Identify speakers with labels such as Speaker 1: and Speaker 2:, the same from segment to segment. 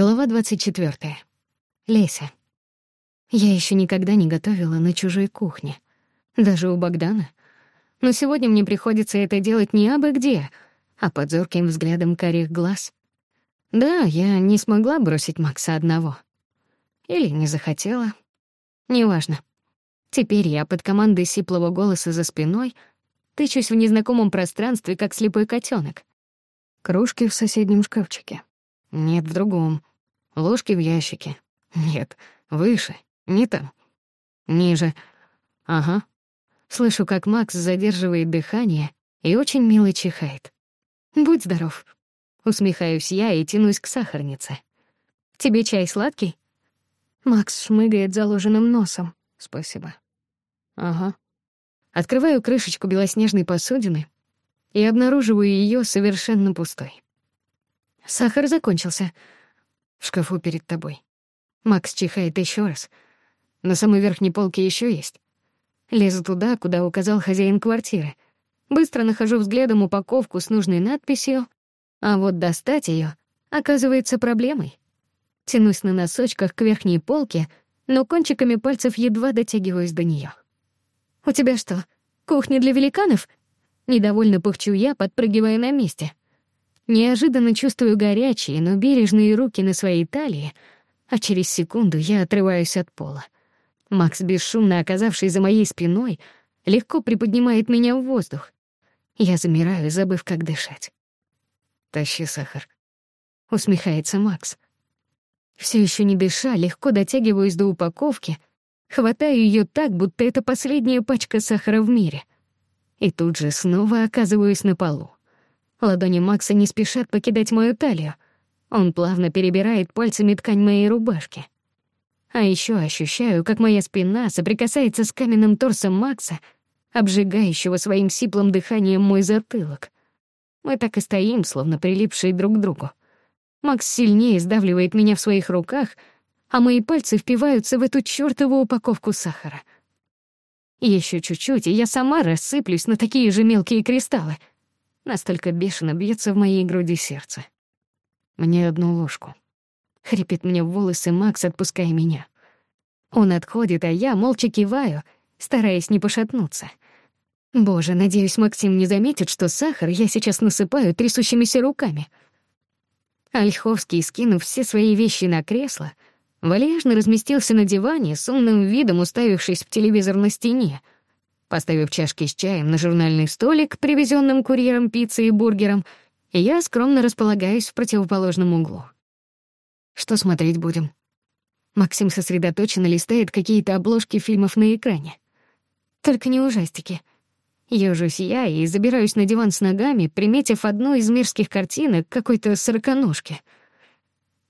Speaker 1: Глава 24. Леся. Я ещё никогда не готовила на чужой кухне. Даже у Богдана. Но сегодня мне приходится это делать не абы где, а под зорким взглядом карих глаз. Да, я не смогла бросить Макса одного. Или не захотела. Неважно. Теперь я под командой сиплого голоса за спиной тычусь в незнакомом пространстве, как слепой котенок. Кружки в соседнем шкафчике. Нет, в другом. Ложки в ящике. Нет, выше, не там. Ниже. Ага. Слышу, как Макс задерживает дыхание и очень мило чихает. «Будь здоров». Усмехаюсь я и тянусь к сахарнице. «Тебе чай сладкий?» Макс шмыгает заложенным носом. «Спасибо». «Ага». Открываю крышечку белоснежной посудины и обнаруживаю ее совершенно пустой. Сахар закончился. В шкафу перед тобой. Макс чихает еще раз. На самой верхней полке еще есть. Лезу туда, куда указал хозяин квартиры. Быстро нахожу взглядом упаковку с нужной надписью, а вот достать ее оказывается проблемой. Тянусь на носочках к верхней полке, но кончиками пальцев едва дотягиваюсь до нее. «У тебя что, кухня для великанов?» Недовольно пыхчу я, подпрыгивая на месте. Неожиданно чувствую горячие, но бережные руки на своей талии, а через секунду я отрываюсь от пола. Макс, бесшумно оказавшись за моей спиной, легко приподнимает меня в воздух. Я замираю, забыв, как дышать. «Тащи сахар», — усмехается Макс. Все еще не дыша, легко дотягиваюсь до упаковки, хватаю ее так, будто это последняя пачка сахара в мире. И тут же снова оказываюсь на полу. Ладони Макса не спешат покидать мою талию. Он плавно перебирает пальцами ткань моей рубашки. А еще ощущаю, как моя спина соприкасается с каменным торсом Макса, обжигающего своим сиплым дыханием мой затылок. Мы так и стоим, словно прилипшие друг к другу. Макс сильнее сдавливает меня в своих руках, а мои пальцы впиваются в эту чёртову упаковку сахара. Еще чуть-чуть, и я сама рассыплюсь на такие же мелкие кристаллы — Настолько бешено бьется в моей груди сердце. «Мне одну ложку». Хрипит мне в волосы Макс, отпуская меня. Он отходит, а я молча киваю, стараясь не пошатнуться. Боже, надеюсь, Максим не заметит, что сахар я сейчас насыпаю трясущимися руками. Ольховский, скинув все свои вещи на кресло, вальяжно разместился на диване, с умным видом уставившись в телевизор на стене — поставив чашки с чаем на журнальный столик, привезенным курьером пиццы и бургером, я скромно располагаюсь в противоположном углу. Что смотреть будем? Максим сосредоточенно листает какие-то обложки фильмов на экране. Только не ужастики. Ёжусь я и забираюсь на диван с ногами, приметив одну из мирских картинок какой-то сороконожки.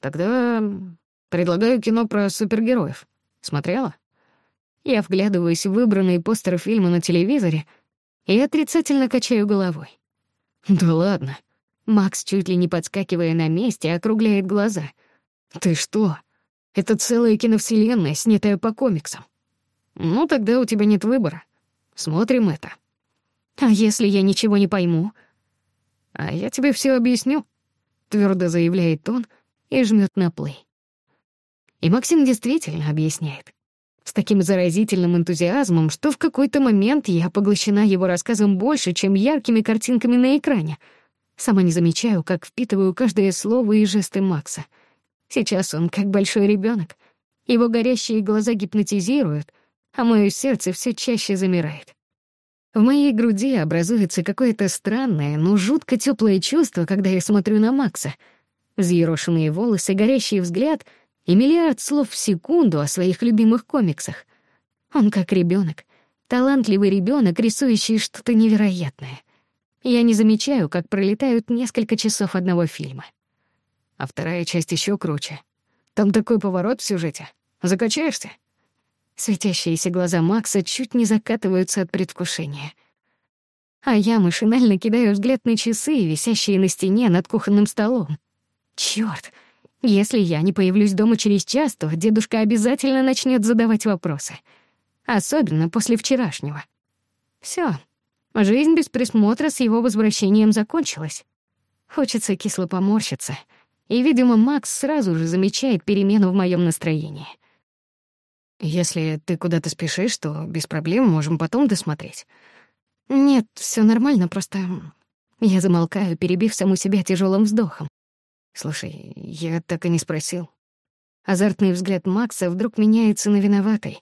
Speaker 1: Тогда предлагаю кино про супергероев. Смотрела? Я вглядываюсь в выбранный постер фильма на телевизоре и отрицательно качаю головой. «Да ладно». Макс, чуть ли не подскакивая на месте, округляет глаза. «Ты что? Это целая киновселенная, снятая по комиксам. Ну, тогда у тебя нет выбора. Смотрим это». «А если я ничего не пойму?» «А я тебе все объясню», — твердо заявляет он и жмет на плей. И Максим действительно объясняет. С таким заразительным энтузиазмом, что в какой-то момент я поглощена его рассказом больше, чем яркими картинками на экране. Сама не замечаю, как впитываю каждое слово и жесты Макса. Сейчас он как большой ребёнок. Его горящие глаза гипнотизируют, а моё сердце всё чаще замирает. В моей груди образуется какое-то странное, но жутко тёплое чувство, когда я смотрю на Макса. Взъерошенные волосы, горящий взгляд — и миллиард слов в секунду о своих любимых комиксах. Он как ребенок, талантливый ребенок, рисующий что-то невероятное. Я не замечаю, как пролетают несколько часов одного фильма. А вторая часть еще круче. Там такой поворот в сюжете. Закачаешься? Светящиеся глаза Макса чуть не закатываются от предвкушения. А я машинально кидаю взгляд на часы, висящие на стене над кухонным столом. Чёрт! Если я не появлюсь дома через час, то дедушка обязательно начнет задавать вопросы. Особенно после вчерашнего. Все. Жизнь без присмотра с его возвращением закончилась. Хочется кисло поморщиться. И, видимо, Макс сразу же замечает перемену в моем настроении.
Speaker 2: «Если ты куда-то спешишь, то без проблем можем потом досмотреть».
Speaker 1: «Нет, все нормально, просто...» Я замолкаю, перебив саму себя тяжелым вздохом.
Speaker 2: Слушай, я так и не спросил.
Speaker 1: Азартный взгляд Макса вдруг меняется на виноватый.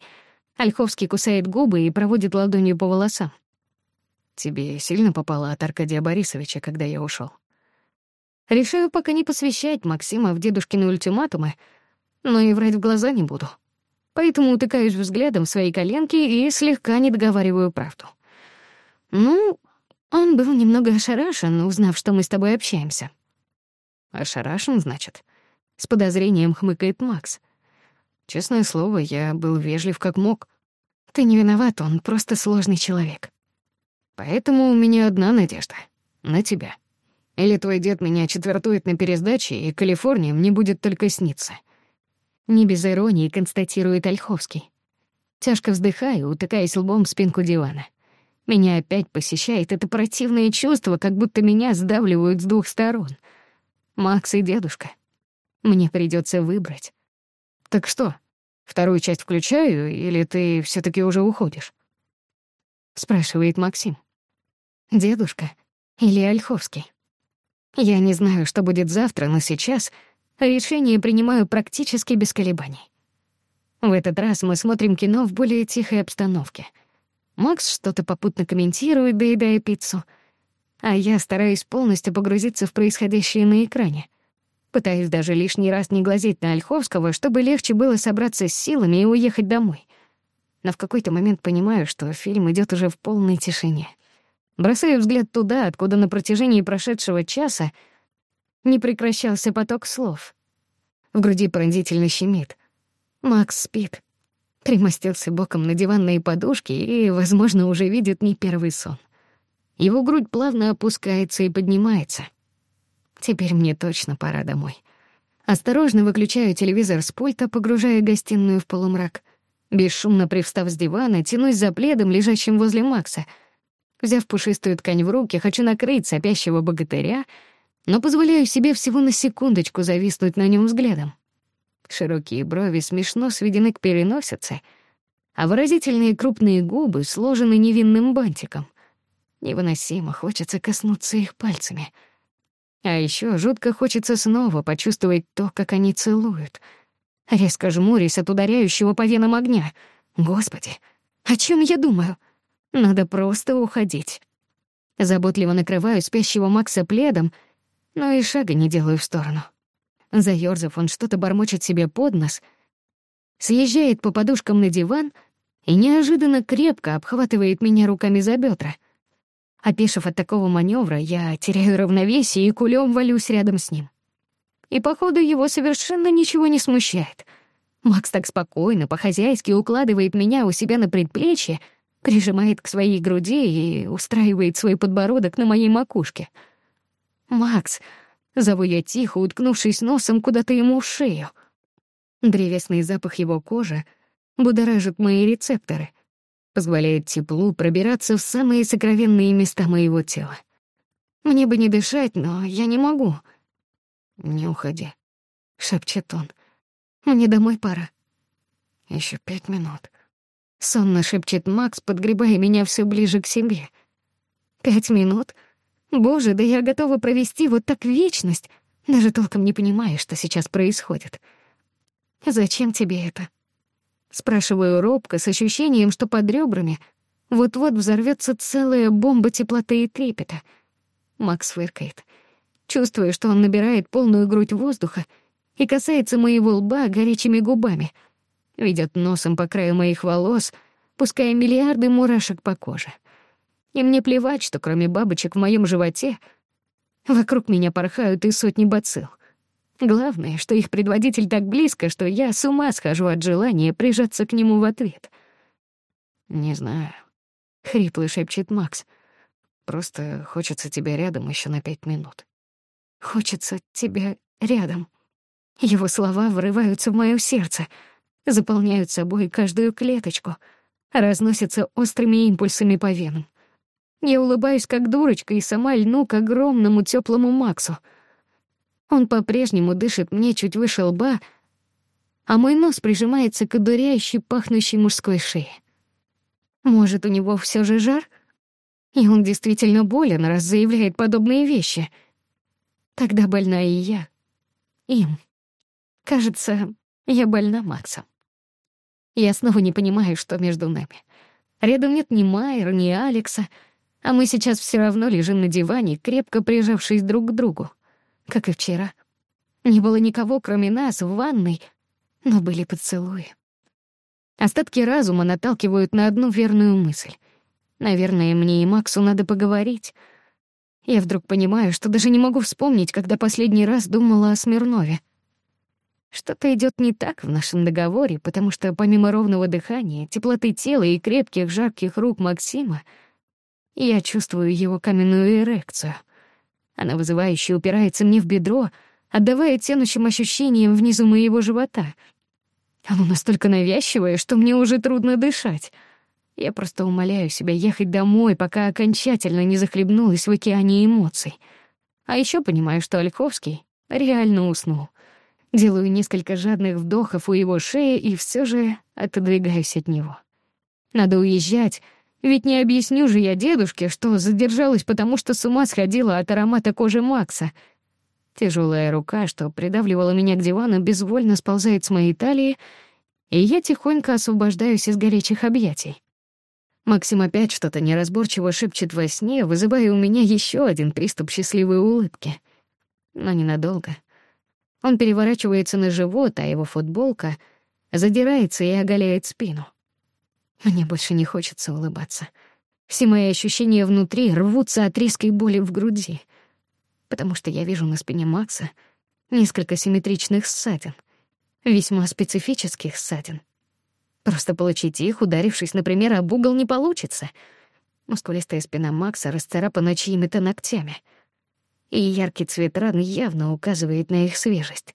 Speaker 1: Ольховский кусает губы и проводит ладонью по волосам.
Speaker 2: Тебе сильно попало от Аркадия Борисовича, когда я ушел.
Speaker 1: Решаю пока не посвящать Максима в дедушкины ультиматумы, но и врать в глаза не буду. Поэтому утыкаюсь взглядом в свои коленки и слегка недоговариваю правду. Ну, он был немного ошарашен, узнав, что мы с тобой общаемся.
Speaker 2: «Ошарашен, значит?»
Speaker 1: — с подозрением хмыкает Макс.
Speaker 2: «Честное слово, я был вежлив как мог.
Speaker 1: Ты не виноват, он просто сложный человек.
Speaker 2: Поэтому у меня одна надежда — на тебя. Или твой дед меня четвертует на пересдаче, и Калифорния мне будет только сниться».
Speaker 1: Не без иронии констатирует Ольховский. Тяжко вздыхаю, утыкаясь лбом в спинку дивана. Меня опять посещает это противное чувство, как будто меня сдавливают с двух сторон — Макс и дедушка. Мне придётся выбрать.
Speaker 2: Так что, вторую часть включаю, или ты всё-таки уже уходишь?
Speaker 1: Спрашивает Максим. Дедушка или Ольховский? Я не знаю, что будет завтра, но сейчас решение принимаю практически без колебаний. В этот раз мы смотрим кино в более тихой обстановке. Макс что-то попутно комментирует, доедая пиццу — а я стараюсь полностью погрузиться в происходящее на экране. Пытаюсь даже лишний раз не глазеть на Ольховского, чтобы легче было собраться с силами и уехать домой. Но в какой-то момент понимаю, что фильм идет уже в полной тишине. Бросаю взгляд туда, откуда на протяжении прошедшего часа не прекращался поток слов. В груди пронзительно щемит. Макс спит. Примостился боком на диванные подушки и, возможно, уже видит не первый сон. Его грудь плавно опускается и поднимается. Теперь мне точно пора домой. Осторожно выключаю телевизор с пульта, погружая гостиную в полумрак. Бесшумно привстав с дивана, тянусь за пледом, лежащим возле Макса. Взяв пушистую ткань в руки, хочу накрыть сопящего богатыря, но позволяю себе всего на секундочку зависнуть на нем взглядом. Широкие брови смешно сведены к переносице, а выразительные крупные губы сложены невинным бантиком. Невыносимо хочется коснуться их пальцами. А еще жутко хочется снова почувствовать то, как они целуют. Резко жмурясь от ударяющего по венам огня. Господи, о чем я думаю? Надо просто уходить. Заботливо накрываю спящего Макса пледом, но и шага не делаю в сторону. Заёрзав, он что-то бормочет себе под нос, съезжает по подушкам на диван и неожиданно крепко обхватывает меня руками за бедра. Опешив от такого маневра, я теряю равновесие и кулем валюсь рядом с ним. И, походу, его совершенно ничего не смущает. Макс так спокойно, по-хозяйски укладывает меня у себя на предплечье, прижимает к своей груди и устраивает свой подбородок на моей макушке. «Макс!» — зову я тихо, уткнувшись носом куда-то ему в шею. Древесный запах его кожи будоражит мои рецепторы — позволяет теплу пробираться в самые сокровенные места моего тела. Мне бы не дышать, но я не могу.
Speaker 2: «Не уходи», —
Speaker 1: шепчет он. «Мне домой пора».
Speaker 2: Еще пять минут».
Speaker 1: Сонно шепчет Макс, подгребая меня все ближе к себе. «Пять минут? Боже, да я готова провести вот так вечность, даже толком не понимая, что сейчас происходит. Зачем тебе это?» Спрашиваю робко, с ощущением, что под ребрами вот-вот взорвётся целая бомба теплоты и трепета. Макс фыркает. Чувствую, что он набирает полную грудь воздуха и касается моего лба горячими губами. Ведёт носом по краю моих волос, пуская миллиарды мурашек по коже. И мне плевать, что кроме бабочек в моём животе вокруг меня порхают и сотни бацилл. Главное, что их предводитель так близко, что я с ума схожу от желания прижаться к нему в ответ.
Speaker 2: «Не знаю», —
Speaker 1: хрипло шепчет Макс.
Speaker 2: «Просто хочется тебя рядом еще на пять минут».
Speaker 1: «Хочется тебя рядом». Его слова врываются в моё сердце, заполняют собой каждую клеточку, разносятся острыми импульсами по венам. Я улыбаюсь, как дурочка, и сама льну к огромному теплому Максу — он по-прежнему дышит мне, чуть выше лба, а мой нос прижимается к одуряющей пахнущей мужской шее. Может, у него все же жар? И он действительно болен, раз заявляет подобные вещи. Тогда больна и я. Им. Кажется, я больна Максом. Я снова не понимаю, что между нами. Рядом нет ни Майер, ни Алекса, а мы сейчас все равно лежим на диване, крепко прижавшись друг к другу как и вчера. Не было никого, кроме нас, в ванной, но были поцелуи. Остатки разума наталкивают на одну верную мысль. Наверное, мне и Максу надо поговорить. Я вдруг понимаю, что даже не могу вспомнить, когда последний раз думала о Смирнове. Что-то идёт не так в нашем договоре, потому что помимо ровного дыхания, теплоты тела и крепких жарких рук Максима, я чувствую его каменную эрекцию. Она вызывающе упирается мне в бедро, отдавая тянущим ощущениям внизу моего живота. Оно настолько навязчивое, что мне уже трудно дышать. Я просто умоляю себя ехать домой, пока окончательно не захлебнулась в океане эмоций. А еще понимаю, что Ольховский реально уснул. Делаю несколько жадных вдохов у его шеи и все же отодвигаюсь от него. Надо уезжать, ведь не объясню же я дедушке, что задержалась, потому что с ума сходила от аромата кожи Макса. Тяжелая рука, что придавливала меня к дивану, безвольно сползает с моей талии, и я тихонько освобождаюсь из горячих объятий. Максим опять что-то неразборчиво шепчет во сне, вызывая у меня еще один приступ счастливой улыбки. Но ненадолго. Он переворачивается на живот, а его футболка задирается и оголяет спину. Мне больше не хочется улыбаться. Все мои ощущения внутри рвутся от резкой боли в груди, потому что я вижу на спине Макса несколько симметричных ссадин, весьма специфических ссадин. Просто получить их, ударившись, например, об угол, не получится. Мускулистая спина Макса расцарапана чьими-то ногтями, и яркий цвет ран явно указывает на их свежесть.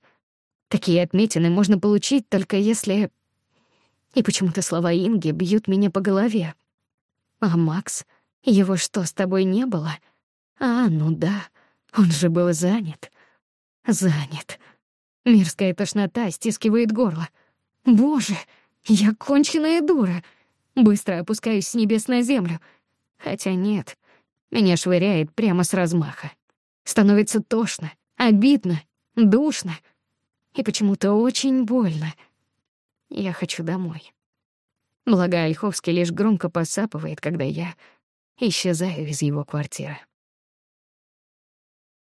Speaker 1: Такие отметины можно получить только если И почему-то слова Инги бьют меня по голове. А Макс, его что, с тобой не было? А, ну да. Он же был занят. Занят. Мирская тошнота стискивает горло. Боже, я конченая дура. Быстро опускаюсь с небес на землю. Хотя нет, меня швыряет прямо с размаха. Становится тошно, обидно, душно и почему-то очень больно. Я хочу домой. Благо, Ольховский лишь громко посапывает, когда я исчезаю из его квартиры.